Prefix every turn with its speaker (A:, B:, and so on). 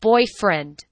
A: boyfriend.